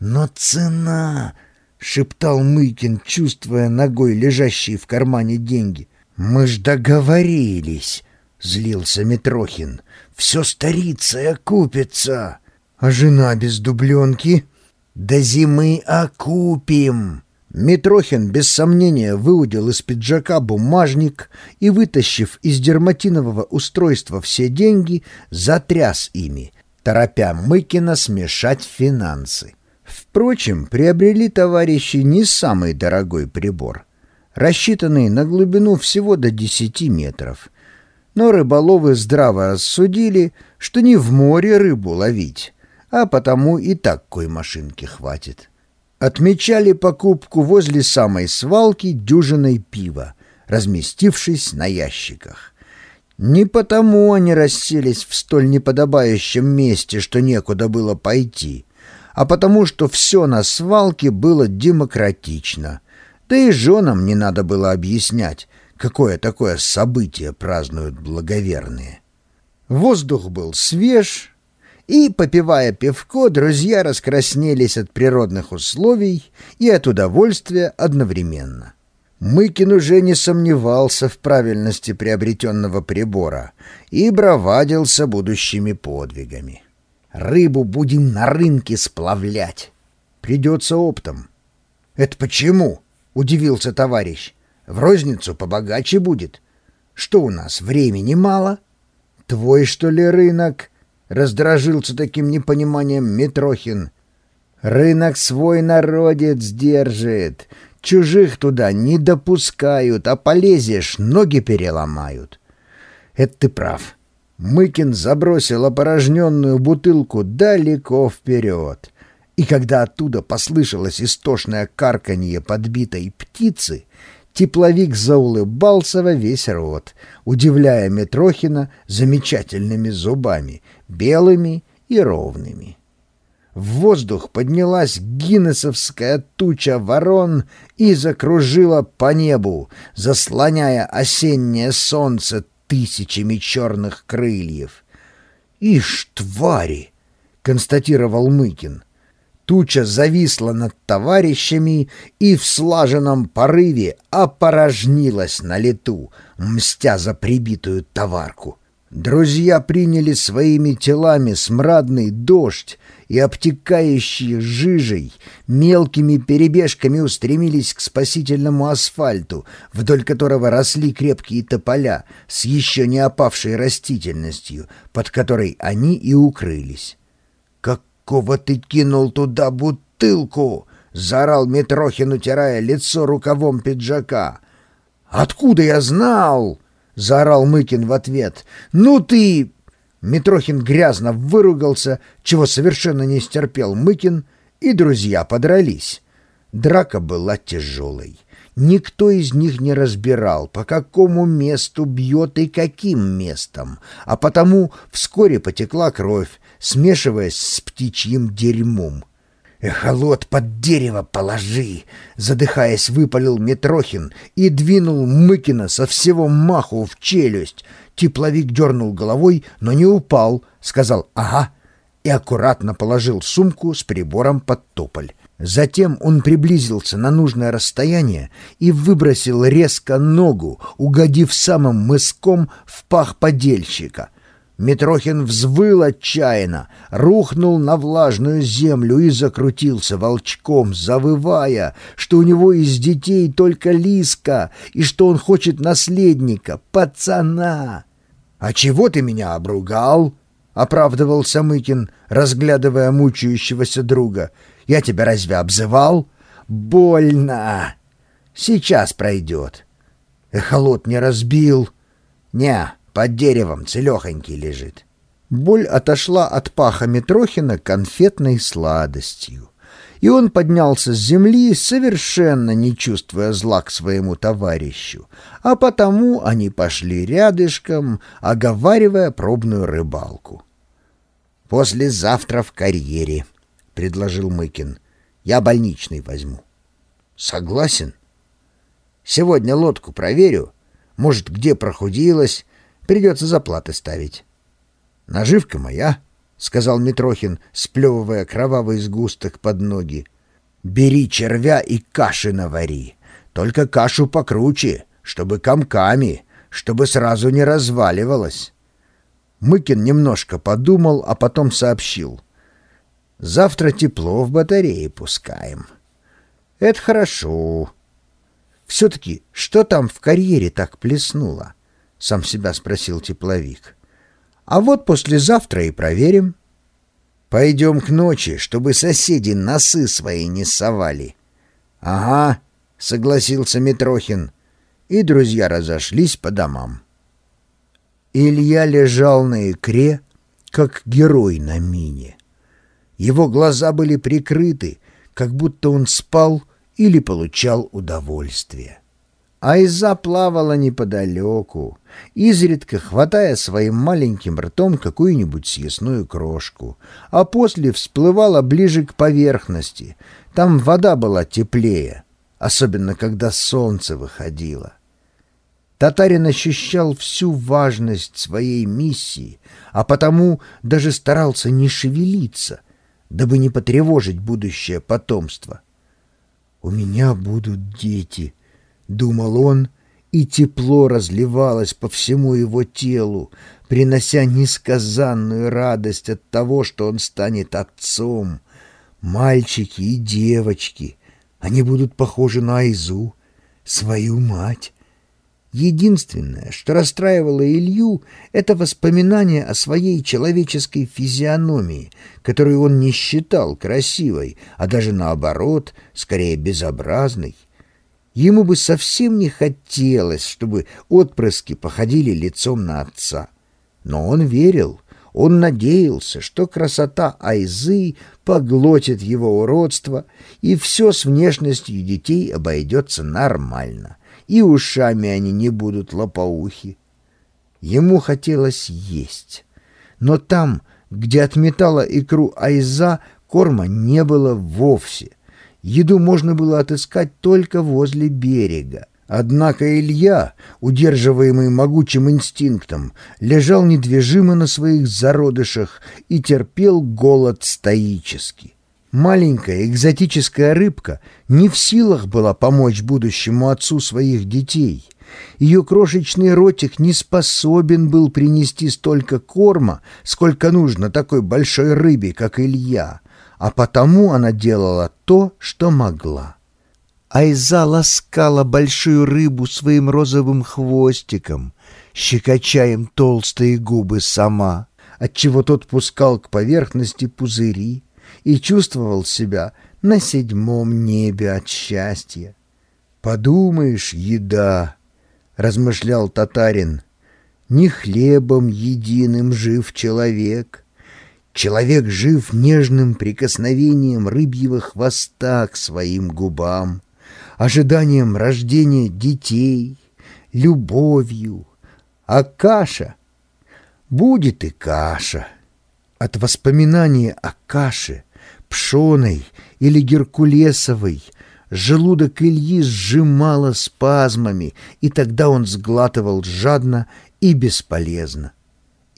Но цена... — шептал Мыкин, чувствуя ногой лежащие в кармане деньги. «Мы ж договорились!» — злился Митрохин. «Все старится и окупится!» «А жена без дубленки?» «До зимы окупим!» Митрохин без сомнения выудил из пиджака бумажник и, вытащив из дерматинового устройства все деньги, затряс ими, торопя Мыкина смешать финансы. Впрочем, приобрели товарищи не самый дорогой прибор, рассчитанный на глубину всего до 10 метров. Но рыболовы здраво рассудили, что не в море рыбу ловить, а потому и такой машинки хватит. Отмечали покупку возле самой свалки дюжиной пива, разместившись на ящиках. Не потому они расселись в столь неподобающем месте, что некуда было пойти — а потому что все на свалке было демократично. Да и женам не надо было объяснять, какое такое событие празднуют благоверные. Воздух был свеж, и, попивая пивко, друзья раскраснелись от природных условий и от удовольствия одновременно. Мыкин уже не сомневался в правильности приобретенного прибора и бравадился будущими подвигами. Рыбу будем на рынке сплавлять. Придется оптом. — Это почему? — удивился товарищ. — В розницу побогаче будет. Что у нас, времени мало? — Твой, что ли, рынок? — раздражился таким непониманием Митрохин. — Рынок свой народец держит. Чужих туда не допускают, а полезешь, ноги переломают. — Это ты прав. — Мыкин забросил опорожненную бутылку далеко вперед. И когда оттуда послышалось истошное карканье подбитой птицы, тепловик заулыбался во весь рот, удивляя Митрохина замечательными зубами, белыми и ровными. В воздух поднялась гиннесовская туча ворон и закружила по небу, заслоняя осеннее солнце тысячами черных крыльев. «Ишь, твари!» — констатировал Мыкин. Туча зависла над товарищами и в слаженном порыве опорожнилась на лету, мстя за прибитую товарку. Друзья приняли своими телами смрадный дождь и, обтекающие жижей, мелкими перебежками устремились к спасительному асфальту, вдоль которого росли крепкие тополя с еще не опавшей растительностью, под которой они и укрылись. «Какого ты кинул туда бутылку?» — заорал Митрохин, утирая лицо рукавом пиджака. «Откуда я знал?» — заорал Мыкин в ответ. «Ну ты...» Митрохин грязно выругался, чего совершенно не стерпел Мыкин, и друзья подрались. Драка была тяжелой. Никто из них не разбирал, по какому месту бьет и каким местом, а потому вскоре потекла кровь, смешиваясь с птичьим дерьмом. «Эхолот под дерево положи!» Задыхаясь, выпалил Митрохин и двинул Мыкина со всего маху в челюсть. Тепловик дернул головой, но не упал, сказал «ага» и аккуратно положил сумку с прибором под тополь. Затем он приблизился на нужное расстояние и выбросил резко ногу, угодив самым мыском в пах подельщика — Митрохин взвыл отчаянно, рухнул на влажную землю и закрутился волчком, завывая, что у него из детей только Лиска и что он хочет наследника, пацана. «А чего ты меня обругал?» — оправдывал Самыкин, разглядывая мучающегося друга. «Я тебя разве обзывал?» «Больно! Сейчас пройдет». «Эхолот не разбил?» «Не, под деревом целехонький лежит. Боль отошла от паха Митрохина конфетной сладостью. И он поднялся с земли, совершенно не чувствуя зла к своему товарищу, а потому они пошли рядышком, оговаривая пробную рыбалку. «Послезавтра в карьере», — предложил Мыкин. «Я больничный возьму». «Согласен. Сегодня лодку проверю. Может, где прохудилась, Придется заплаты ставить. Наживка моя, сказал Митрохин, сплевывая кровавый сгусток под ноги. «Бери червя и каши навари. Только кашу покруче, чтобы комками, чтобы сразу не разваливалась». Мыкин немножко подумал, а потом сообщил. «Завтра тепло в батарее пускаем». «Это хорошо». «Все-таки что там в карьере так плеснуло?» — сам себя спросил тепловик. «А вот послезавтра и проверим». «Пойдем к ночи, чтобы соседи носы свои не совали». «Ага», — согласился Митрохин, и друзья разошлись по домам. Илья лежал на икре, как герой на мине. Его глаза были прикрыты, как будто он спал или получал удовольствие. Айза плавала неподалеку, изредка хватая своим маленьким ртом какую-нибудь съестную крошку, а после всплывала ближе к поверхности. Там вода была теплее, особенно когда солнце выходило. Татарин ощущал всю важность своей миссии, а потому даже старался не шевелиться, дабы не потревожить будущее потомство. «У меня будут дети», — думал он, и тепло разливалось по всему его телу, принося несказанную радость от того, что он станет отцом. Мальчики и девочки, они будут похожи на Айзу, свою мать. Единственное, что расстраивало Илью, это воспоминание о своей человеческой физиономии, которую он не считал красивой, а даже наоборот, скорее безобразной. Ему бы совсем не хотелось, чтобы отпрыски походили лицом на отца. Но он верил, он надеялся, что красота Айзы поглотит его уродство, и все с внешностью детей обойдется нормально и ушами они не будут лопоухи. Ему хотелось есть, но там, где отметала икру айза, корма не было вовсе. Еду можно было отыскать только возле берега. Однако Илья, удерживаемый могучим инстинктом, лежал недвижимо на своих зародышах и терпел голод стоически. Маленькая экзотическая рыбка не в силах была помочь будущему отцу своих детей. Ее крошечный ротик не способен был принести столько корма, сколько нужно такой большой рыбе, как Илья, а потому она делала то, что могла. Айза ласкала большую рыбу своим розовым хвостиком, щекоча им толстые губы сама, отчего тот пускал к поверхности пузыри, и чувствовал себя на седьмом небе от счастья. «Подумаешь, еда!» — размышлял татарин. «Не хлебом единым жив человек. Человек жив нежным прикосновением рыбьего хвоста к своим губам, ожиданием рождения детей, любовью. А каша? Будет и каша». От воспоминания о каше пшеной или геркулесовой, желудок Ильи сжимало спазмами, и тогда он сглатывал жадно и бесполезно.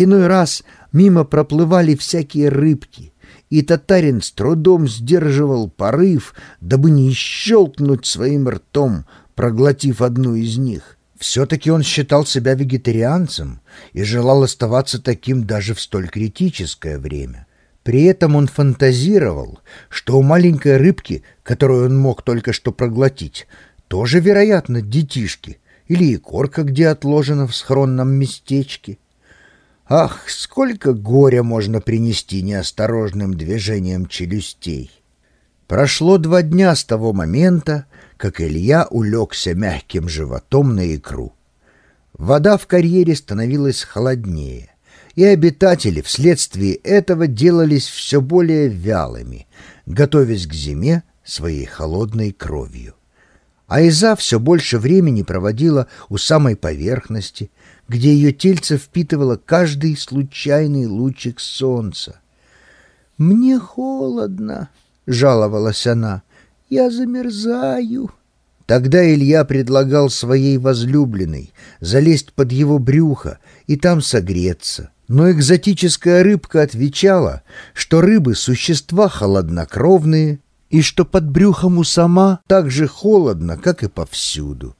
Иной раз мимо проплывали всякие рыбки, и татарин с трудом сдерживал порыв, дабы не щелкнуть своим ртом, проглотив одну из них. Все-таки он считал себя вегетарианцем и желал оставаться таким даже в столь критическое время. При этом он фантазировал, что у маленькой рыбки, которую он мог только что проглотить, тоже, вероятно, детишки или икорка, где отложена в схронном местечке. Ах, сколько горя можно принести неосторожным движением челюстей! Прошло два дня с того момента, как Илья улегся мягким животом на икру. Вода в карьере становилась холоднее и обитатели вследствие этого делались все более вялыми, готовясь к зиме своей холодной кровью. Айза все больше времени проводила у самой поверхности, где ее тельце впитывало каждый случайный лучик солнца. «Мне холодно», — жаловалась она, — «я замерзаю». Тогда Илья предлагал своей возлюбленной залезть под его брюхо и там согреться — Но экзотическая рыбка отвечала, что рыбы — существа холоднокровные, и что под брюхом у сама так же холодно, как и повсюду.